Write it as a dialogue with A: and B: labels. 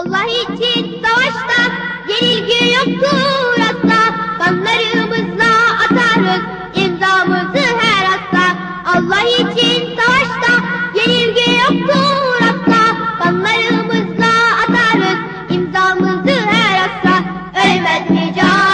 A: Allah için savaşta yenilgi yoktur asla. Kanlarımızla atarız imzamızı her hasta. Allah için savaşta yenilgi yoktur asla. Kanlarımızla atarız imzamızı her hasta. Ölmez mücahitler